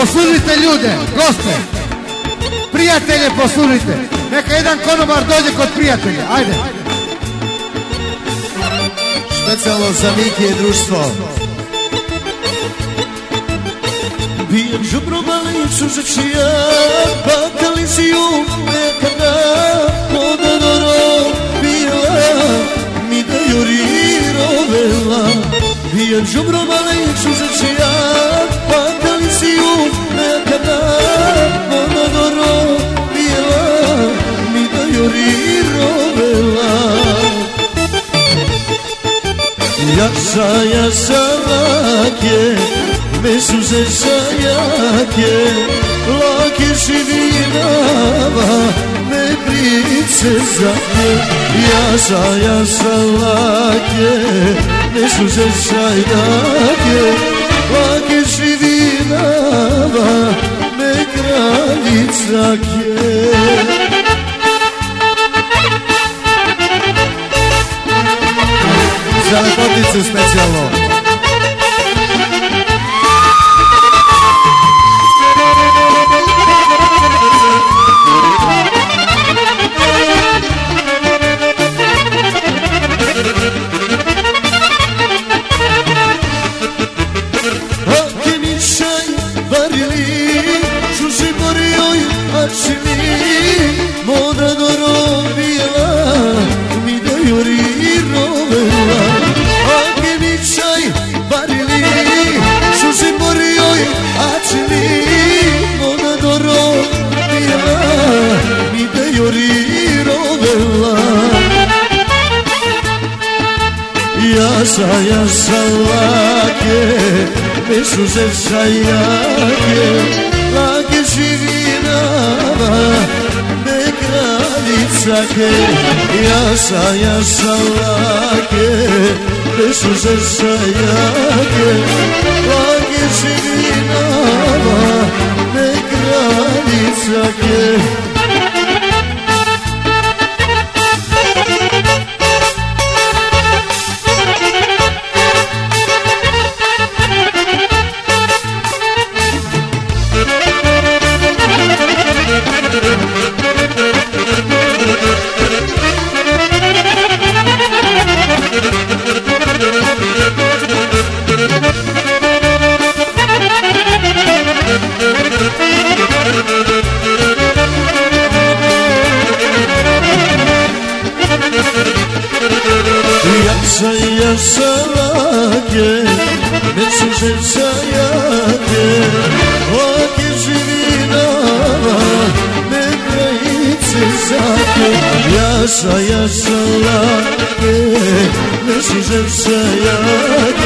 Posudite ljude, goste. Prijatelje posudite. Neka jedan konobar dođe kod prijatelja. Ajde. Specijalno za Miki i društvo. Bijem žubro malicu za čija Bakali si ju nekada Moda doro bila Mi da juri rovela Bijem žubro malicu Jasa jasa lake Me suze šajake Lake živinava Me price zake Jasa jasa lake Me suze šajake Lake živinava Me kraljicake Za lepoticu specijalno. Hake mi čaj varili se borio açili Yasa yasa lake Me suze šajake Lake živinava Me kraljicake Yasa yasa lake Me suze šajake Lake živinava Me kraljicake Yasa yasa lake Me suze šajake Lake živinava Me krajice zake Yasa yasa lake Me suze šajake Lake živinava